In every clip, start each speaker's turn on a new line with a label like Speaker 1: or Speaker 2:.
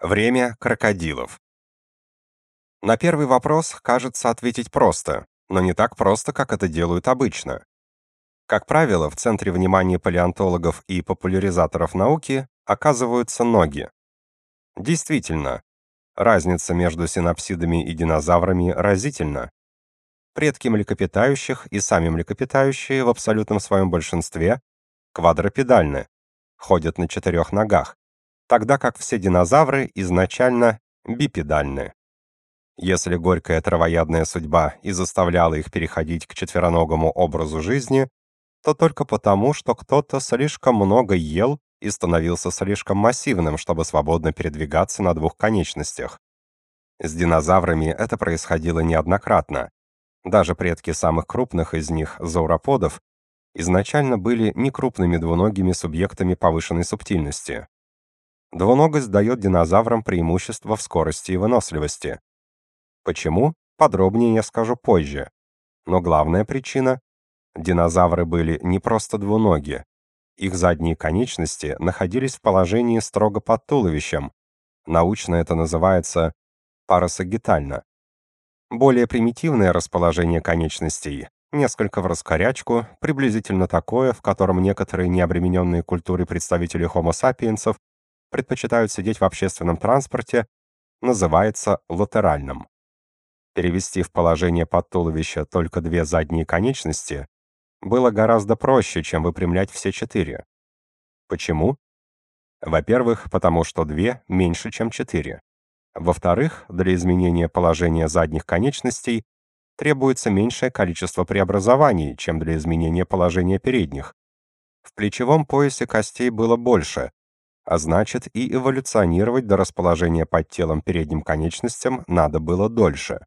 Speaker 1: Время крокодилов. На первый вопрос кажется ответить просто, но не так просто, как это делают обычно. Как правило, в центре внимания палеонтологов и популяризаторов науки оказываются ноги. Действительно, разница между синапсидами и динозаврами разительна. Предки млекопитающих и сами млекопитающие в абсолютном своем большинстве квадропедальны, ходят на четырех ногах тогда как все динозавры изначально бипедальны. Если горькая травоядная судьба и заставляла их переходить к четвероногому образу жизни, то только потому, что кто-то слишком много ел и становился слишком массивным, чтобы свободно передвигаться на двух конечностях. С динозаврами это происходило неоднократно. Даже предки самых крупных из них, зауроподов, изначально были некрупными двуногими субъектами повышенной субтильности. Двуногость дает динозаврам преимущество в скорости и выносливости. Почему? Подробнее я скажу позже. Но главная причина динозавры были не просто двуногие. Их задние конечности находились в положении строго под туловищем. Научно это называется парасагитально. Более примитивное расположение конечностей, несколько в раскорячку, приблизительно такое, в котором некоторые необремененные культурой представители Homo sapiens предпочитают сидеть в общественном транспорте, называется латеральным. Перевести в положение под туловище только две задние конечности было гораздо проще, чем выпрямлять все четыре. Почему? Во-первых, потому что две меньше, чем четыре. Во-вторых, для изменения положения задних конечностей требуется меньшее количество преобразований, чем для изменения положения передних. В плечевом поясе костей было больше, а значит и эволюционировать до расположения под телом передним конечностям надо было дольше.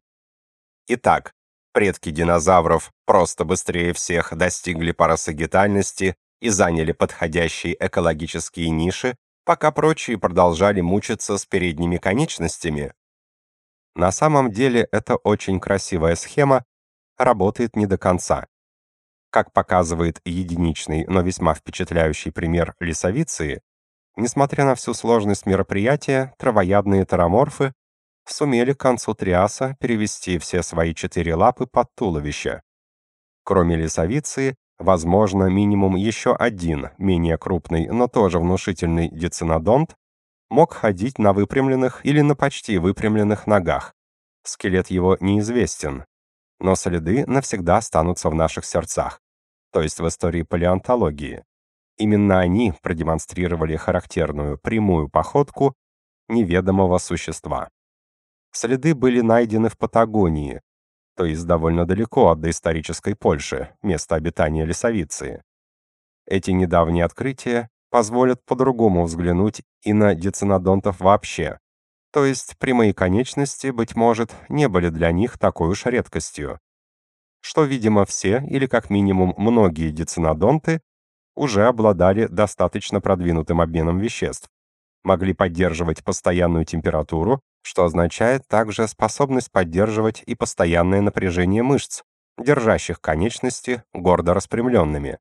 Speaker 1: Итак, предки динозавров просто быстрее всех достигли парасагитальности и заняли подходящие экологические ниши, пока прочие продолжали мучиться с передними конечностями. На самом деле это очень красивая схема, работает не до конца. Как показывает единичный, но весьма впечатляющий пример лесовицы, Несмотря на всю сложность мероприятия, травоядные тароморфы сумели к концу триаса перевести все свои четыре лапы под туловище. Кроме лесовицы, возможно, минимум еще один, менее крупный, но тоже внушительный дицинодонт, мог ходить на выпрямленных или на почти выпрямленных ногах. Скелет его неизвестен, но следы навсегда останутся в наших сердцах, то есть в истории палеонтологии. Именно они продемонстрировали характерную прямую походку неведомого существа. Следы были найдены в Патагонии, то есть довольно далеко от доисторической Польши, места обитания лесовицы. Эти недавние открытия позволят по-другому взглянуть и на дицинодонтов вообще. То есть прямые конечности, быть может, не были для них такой уж редкостью. Что, видимо, все, или как минимум многие дицинодонты, уже обладали достаточно продвинутым обменом веществ, могли поддерживать постоянную температуру, что означает также способность поддерживать и постоянное напряжение мышц, держащих конечности гордо распрямленными.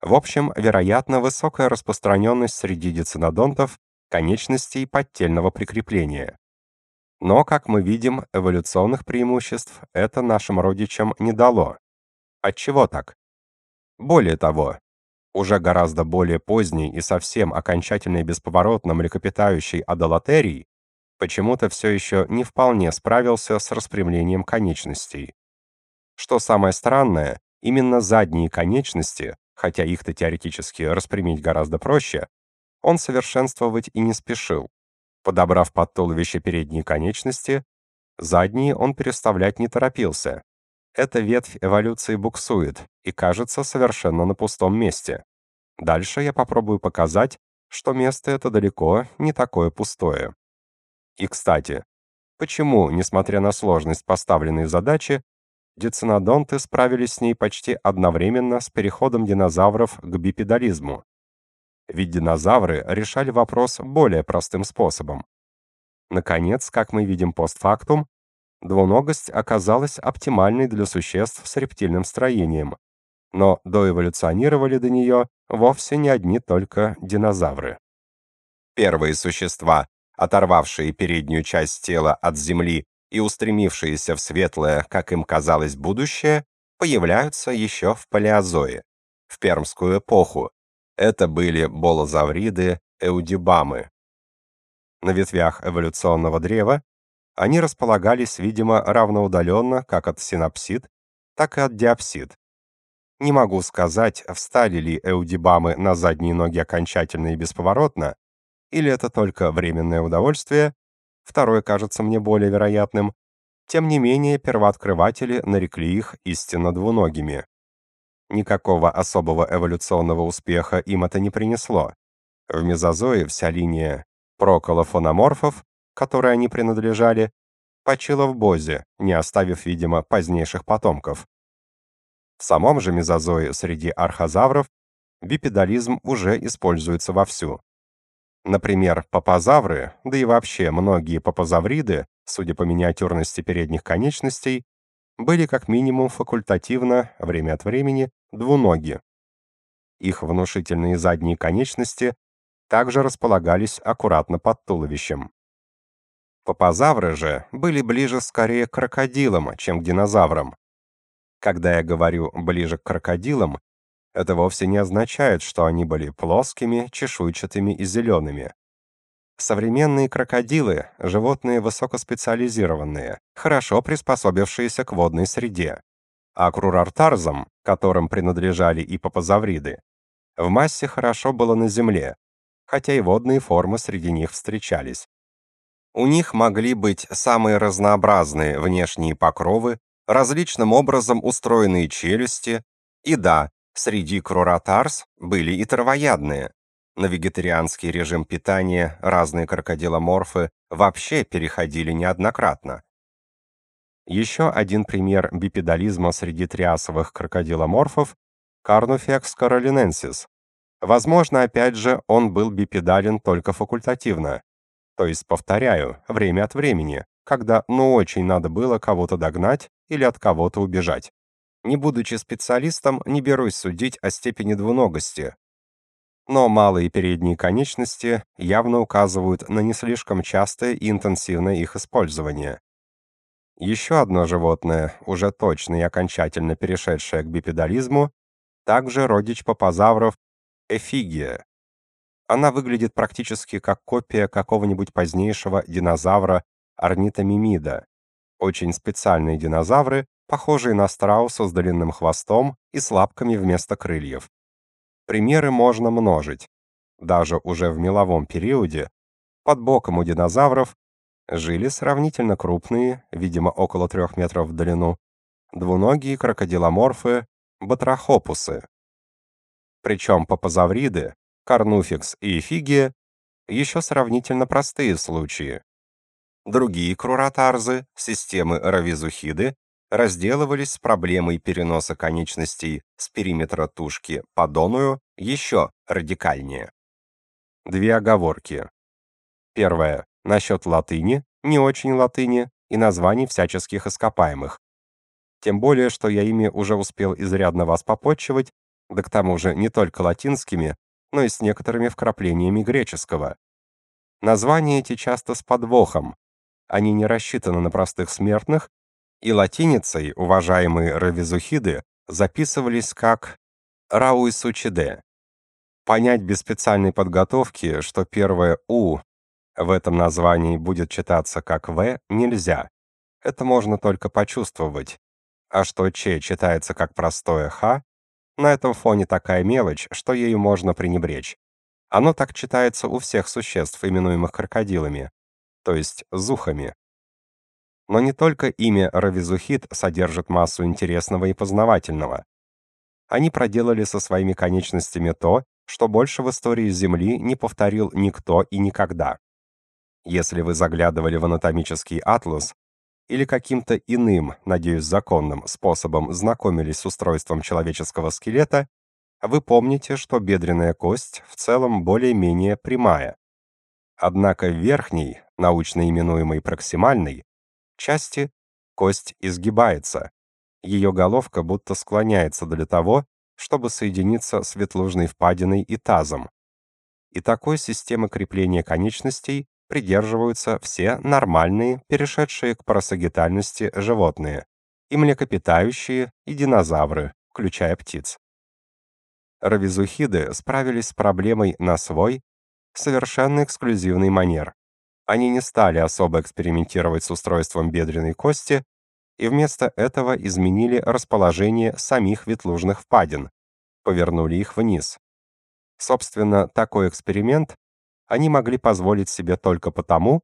Speaker 1: В общем, вероятно, высокая распространенность среди дицинодонтов конечностей подтельного прикрепления. Но, как мы видим, эволюционных преимуществ это нашим родичам не дало. Отчего так? Более того, уже гораздо более поздний и совсем окончательно и бесповоротно млекопитающий адалатерий почему-то все еще не вполне справился с распрямлением конечностей. Что самое странное, именно задние конечности, хотя их-то теоретически распрямить гораздо проще, он совершенствовать и не спешил. Подобрав под туловище передние конечности, задние он переставлять не торопился, эта ветвь эволюции буксует и кажется совершенно на пустом месте. Дальше я попробую показать, что место это далеко не такое пустое. И, кстати, почему, несмотря на сложность поставленной задачи, дицинодонты справились с ней почти одновременно с переходом динозавров к бипедализму? Ведь динозавры решали вопрос более простым способом. Наконец, как мы видим постфактум, Двуногость оказалась оптимальной для существ с рептильным строением, но доэволюционировали до нее вовсе не одни только динозавры. Первые существа, оторвавшие переднюю часть тела от земли и устремившиеся в светлое, как им казалось, будущее, появляются еще в палеозое, в пермскую эпоху. Это были болозавриды, эудибамы. На ветвях эволюционного древа они располагались, видимо, равноудаленно как от синапсид, так и от диапсид. Не могу сказать, встали ли эудибамы на задние ноги окончательно и бесповоротно, или это только временное удовольствие, второе кажется мне более вероятным, тем не менее первооткрыватели нарекли их истинно двуногими. Никакого особого эволюционного успеха им это не принесло. В мезозое вся линия проколофономорфов, которой они принадлежали, почила в Бозе, не оставив, видимо, позднейших потомков. В самом же мезозое среди архозавров бипедализм уже используется вовсю. Например, папазавры, да и вообще многие папазавриды, судя по миниатюрности передних конечностей, были как минимум факультативно, время от времени, двуноги. Их внушительные задние конечности также располагались аккуратно под туловищем. Папазавры же были ближе скорее к крокодилам, чем к динозаврам. Когда я говорю «ближе к крокодилам», это вовсе не означает, что они были плоскими, чешуйчатыми и зелеными. Современные крокодилы – животные высокоспециализированные, хорошо приспособившиеся к водной среде. А крурартарзам, которым принадлежали и папазавриды, в массе хорошо было на земле, хотя и водные формы среди них встречались. У них могли быть самые разнообразные внешние покровы, различным образом устроенные челюсти, и да, Среди круратарс были и травоядные. На вегетарианский режим питания разные крокодиломорфы вообще переходили неоднократно. Еще один пример бипедализма среди триасовых крокодиломорфов – Carnufex carolinensis. Возможно, опять же, он был бипедален только факультативно. То есть, повторяю, время от времени, когда ну очень надо было кого-то догнать или от кого-то убежать. Не будучи специалистом, не берусь судить о степени двуногости. Но малые передние конечности явно указывают на не слишком частое и интенсивное их использование. Еще одно животное, уже точно и окончательно перешедшее к бипедализму, также родич папазавров эфигия. Она выглядит практически как копия какого-нибудь позднейшего динозавра орнитомимида. Очень специальные динозавры, похожие на страуса с длинным хвостом и с лапками вместо крыльев. Примеры можно множить. Даже уже в меловом периоде под боком у динозавров жили сравнительно крупные, видимо, около трех метров в длину, двуногие крокодиломорфы батрахопусы. Причем папазавриды, карнуфикс и эфигия еще сравнительно простые случаи. Другие круратарзы, системы равизухиды, разделывались с проблемой переноса конечностей с периметра тушки по доную еще радикальнее. Две оговорки. Первая насчет латыни, не очень латыни и названий всяческих ископаемых. Тем более, что я ими уже успел изрядно вас попотчевать, да к тому же не только латинскими, но и с некоторыми вкраплениями греческого. Названия эти часто с подвохом. Они не рассчитаны на простых смертных и латиницей уважаемые равизухиды записывались как рауисучиде. Понять без специальной подготовки, что первое «у» в этом названии будет читаться как «в», нельзя. Это можно только почувствовать. А что «ч» читается как простое «х», на этом фоне такая мелочь, что ею можно пренебречь. Оно так читается у всех существ, именуемых крокодилами, то есть зухами. Но не только имя Равизухит содержит массу интересного и познавательного. Они проделали со своими конечностями то, что больше в истории Земли не повторил никто и никогда. Если вы заглядывали в анатомический атлас или каким-то иным, надеюсь, законным способом знакомились с устройством человеческого скелета, вы помните, что бедренная кость в целом более-менее прямая. Однако в верхней, научно именуемой проксимальной, части кость изгибается. Ее головка будто склоняется для того, чтобы соединиться с ветлужной впадиной и тазом. И такой системы крепления конечностей придерживаются все нормальные, перешедшие к парасагитальности животные, и млекопитающие, и динозавры, включая птиц. Равизухиды справились с проблемой на свой, совершенно эксклюзивный манер. Они не стали особо экспериментировать с устройством бедренной кости и вместо этого изменили расположение самих ветлужных впадин, повернули их вниз. Собственно, такой эксперимент они могли позволить себе только потому,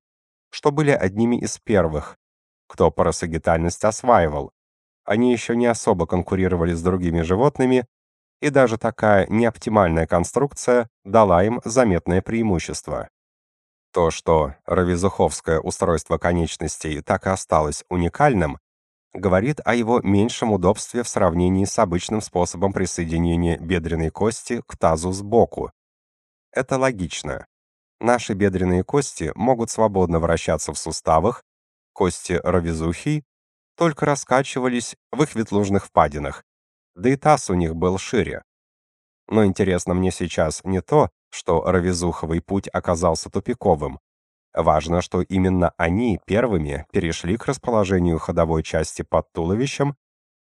Speaker 1: что были одними из первых, кто парасагитальность осваивал. Они еще не особо конкурировали с другими животными, и даже такая неоптимальная конструкция дала им заметное преимущество. То, что равизуховское устройство конечностей так и осталось уникальным, говорит о его меньшем удобстве в сравнении с обычным способом присоединения бедренной кости к тазу сбоку. Это логично. Наши бедренные кости могут свободно вращаться в суставах, кости равизухи только раскачивались в их ветлужных впадинах, да и таз у них был шире. Но интересно мне сейчас не то, что равизуховый путь оказался тупиковым. Важно, что именно они первыми перешли к расположению ходовой части под туловищем,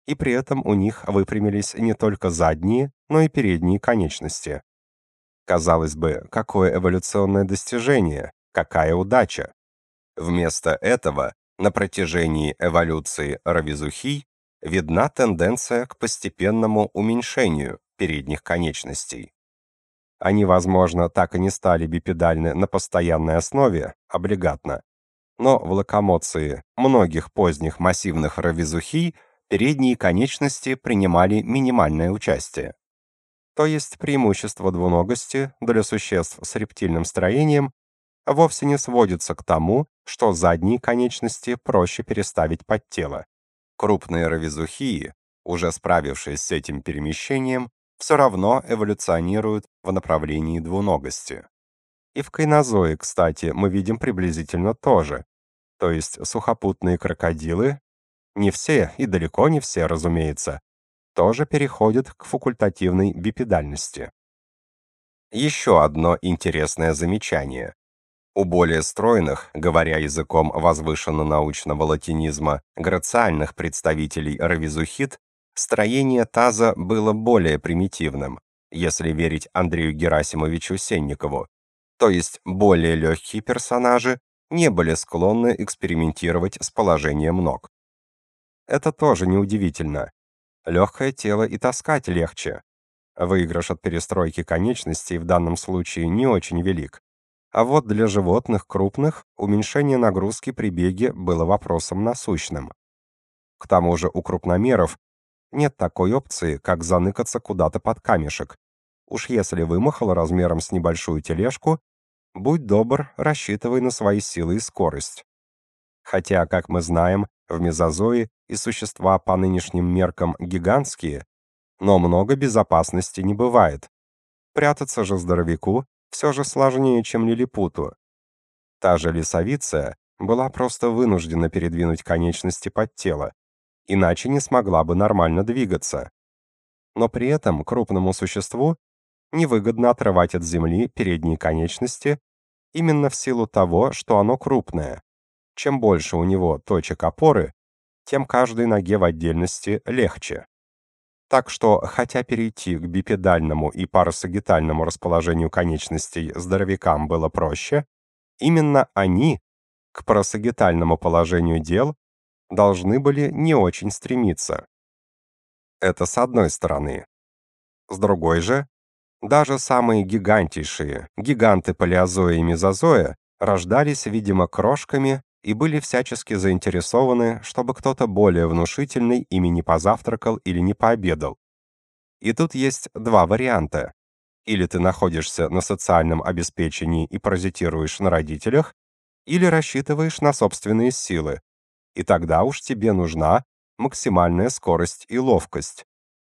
Speaker 1: и при этом у них выпрямились не только задние, но и передние конечности. Казалось бы, какое эволюционное достижение, какая удача. Вместо этого на протяжении эволюции равизухий видна тенденция к постепенному уменьшению передних конечностей. Они, возможно, так и не стали бипедальны на постоянной основе, облигатно, но в локомоции многих поздних массивных равизухий передние конечности принимали минимальное участие то есть преимущество двуногости для существ с рептильным строением вовсе не сводится к тому, что задние конечности проще переставить под тело. Крупные равизухии, уже справившись с этим перемещением, все равно эволюционируют в направлении двуногости. И в кайнозое, кстати, мы видим приблизительно то же. То есть сухопутные крокодилы, не все и далеко не все, разумеется, тоже переходит к факультативной бипедальности. Еще одно интересное замечание. У более стройных, говоря языком возвышенно-научного латинизма, грациальных представителей равизухит, строение таза было более примитивным, если верить Андрею Герасимовичу Сенникову. То есть более легкие персонажи не были склонны экспериментировать с положением ног. Это тоже неудивительно. Легкое тело и таскать легче. Выигрыш от перестройки конечностей в данном случае не очень велик. А вот для животных крупных уменьшение нагрузки при беге было вопросом насущным. К тому же у крупномеров нет такой опции, как заныкаться куда-то под камешек. Уж если вымахал размером с небольшую тележку, будь добр, рассчитывай на свои силы и скорость. Хотя, как мы знаем, в мезозое и существа по нынешним меркам гигантские, но много безопасности не бывает. Прятаться же здоровяку все же сложнее, чем лилипуту. Та же лисовица была просто вынуждена передвинуть конечности под тело, иначе не смогла бы нормально двигаться. Но при этом крупному существу невыгодно отрывать от земли передние конечности именно в силу того, что оно крупное. Чем больше у него точек опоры, тем каждой ноге в отдельности легче. Так что, хотя перейти к бипедальному и парасагитальному расположению конечностей здоровякам было проще, именно они к парасагитальному положению дел должны были не очень стремиться. Это с одной стороны. С другой же, даже самые гигантейшие, гиганты палеозоя и мезозоя, рождались, видимо, крошками и были всячески заинтересованы, чтобы кто-то более внушительный ими не позавтракал или не пообедал. И тут есть два варианта. Или ты находишься на социальном обеспечении и паразитируешь на родителях, или рассчитываешь на собственные силы. И тогда уж тебе нужна максимальная скорость и ловкость.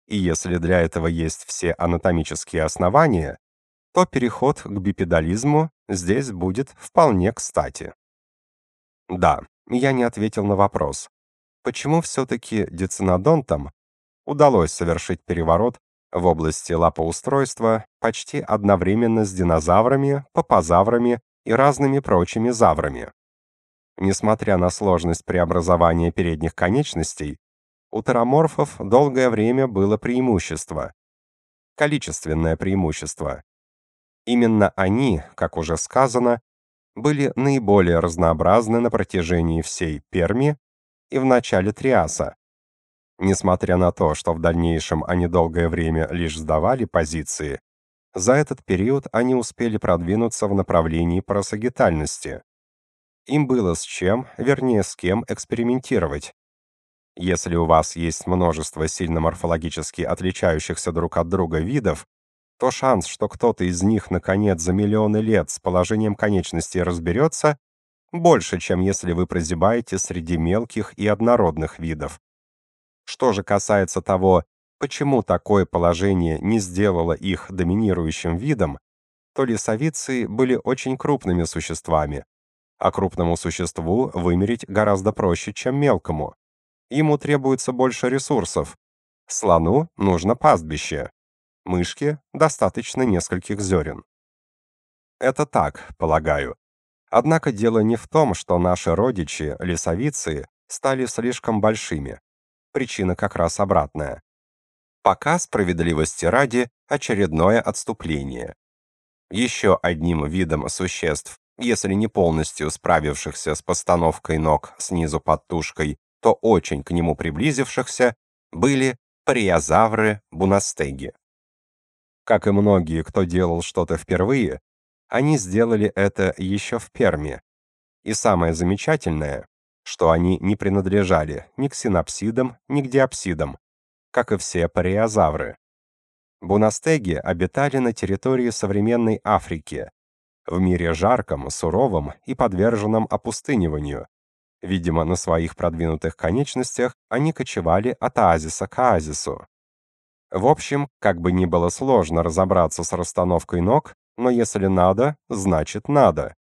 Speaker 1: И если для этого есть все анатомические основания, то переход к бипедализму здесь будет вполне кстати. Да, я не ответил на вопрос. Почему все-таки децинодонтам удалось совершить переворот в области лапоустройства почти одновременно с динозаврами, папозаврами и разными прочими заврами. Несмотря на сложность преобразования передних конечностей, у тероморфов долгое время было преимущество. Количественное преимущество. Именно они, как уже сказано, были наиболее разнообразны на протяжении всей Перми и в начале Триаса. Несмотря на то, что в дальнейшем они долгое время лишь сдавали позиции, за этот период они успели продвинуться в направлении парасагитальности. Им было с чем, вернее, с кем экспериментировать. Если у вас есть множество сильно морфологически отличающихся друг от друга видов, то шанс, что кто-то из них наконец за миллионы лет с положением конечностей разберется, больше, чем если вы прозябаете среди мелких и однородных видов. Что же касается того, почему такое положение не сделало их доминирующим видом, то лесовицы были очень крупными существами, а крупному существу вымерить гораздо проще, чем мелкому. Ему требуется больше ресурсов. Слону нужно пастбище, мышке достаточно нескольких зерен. Это так, полагаю. Однако дело не в том, что наши родичи, лесовицы, стали слишком большими. Причина как раз обратная. Пока справедливости ради очередное отступление. Еще одним видом существ, если не полностью справившихся с постановкой ног снизу под тушкой, то очень к нему приблизившихся, были париозавры бунастеги. Как и многие, кто делал что-то впервые, они сделали это еще в Перме. И самое замечательное, что они не принадлежали ни к синапсидам, ни к диапсидам, как и все париозавры. Бунастеги обитали на территории современной Африки, в мире жарком, суровом и подверженном опустыниванию. Видимо, на своих продвинутых конечностях они кочевали от оазиса к оазису. В общем, как бы ни было сложно разобраться с расстановкой ног, но если надо, значит надо.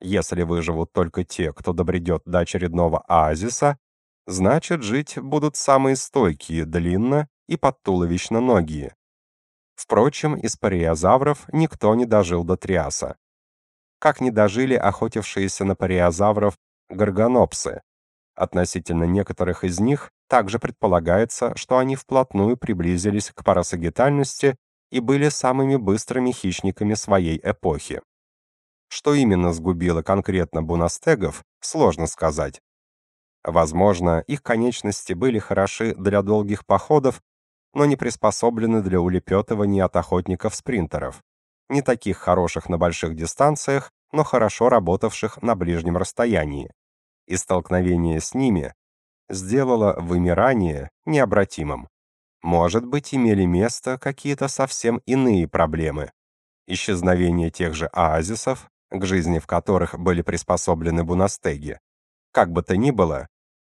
Speaker 1: Если выживут только те, кто добредет до очередного оазиса, значит жить будут самые стойкие, длинно и подтуловищно-ноги. Впрочем, из париозавров никто не дожил до Триаса. Как не дожили охотившиеся на париозавров горгонопсы. Относительно некоторых из них также предполагается, что они вплотную приблизились к парасагитальности и были самыми быстрыми хищниками своей эпохи. Что именно сгубило конкретно бунастегов, сложно сказать. Возможно, их конечности были хороши для долгих походов, но не приспособлены для улепетывания от охотников-спринтеров. Не таких хороших на больших дистанциях, но хорошо работавших на ближнем расстоянии. И столкновение с ними сделало вымирание необратимым. Может быть, имели место какие-то совсем иные проблемы. Исчезновение тех же оазисов, к жизни в которых были приспособлены бунастеги. Как бы то ни было,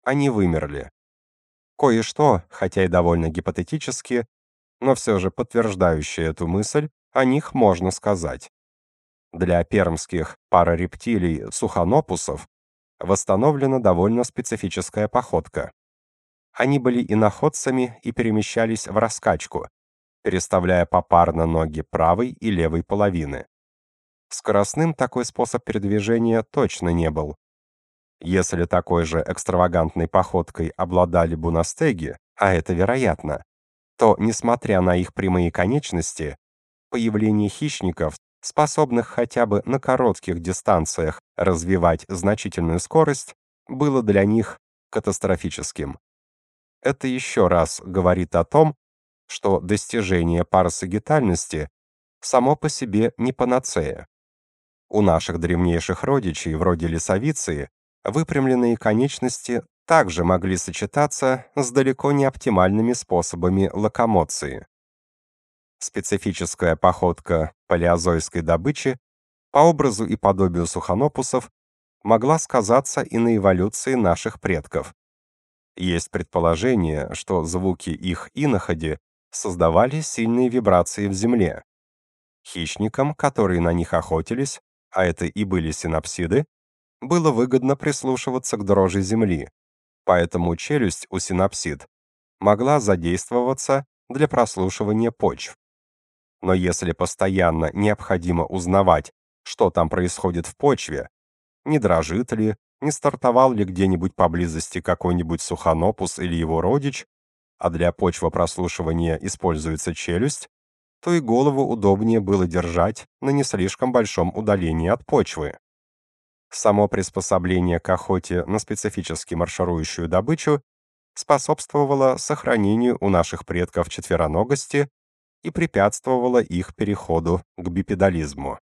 Speaker 1: они вымерли. Кое-что, хотя и довольно гипотетически, но все же подтверждающее эту мысль, о них можно сказать. Для пермских парарептилий суханопусов восстановлена довольно специфическая походка. Они были иноходцами и перемещались в раскачку, переставляя попарно ноги правой и левой половины. Скоростным такой способ передвижения точно не был. Если такой же экстравагантной походкой обладали бунастеги, а это вероятно, то, несмотря на их прямые конечности, появление хищников способных хотя бы на коротких дистанциях развивать значительную скорость, было для них катастрофическим. Это еще раз говорит о том, что достижение парасагитальности само по себе не панацея. У наших древнейших родичей, вроде лесовицы, выпрямленные конечности также могли сочетаться с далеко не оптимальными способами локомоции специфическая походка палеозойской добычи по образу и подобию суханопусов могла сказаться и на эволюции наших предков. Есть предположение, что звуки их иноходи создавали сильные вибрации в земле. Хищникам, которые на них охотились, а это и были синапсиды, было выгодно прислушиваться к дрожи земли, поэтому челюсть у синапсид могла задействоваться для прослушивания почв. Но если постоянно необходимо узнавать, что там происходит в почве, не дрожит ли, не стартовал ли где-нибудь поблизости какой-нибудь суханопус или его родич, а для почвопрослушивания используется челюсть, то и голову удобнее было держать на не слишком большом удалении от почвы. Само приспособление к охоте на специфически марширующую добычу способствовало сохранению у наших предков четвероногости и препятствовало их переходу к бипедализму.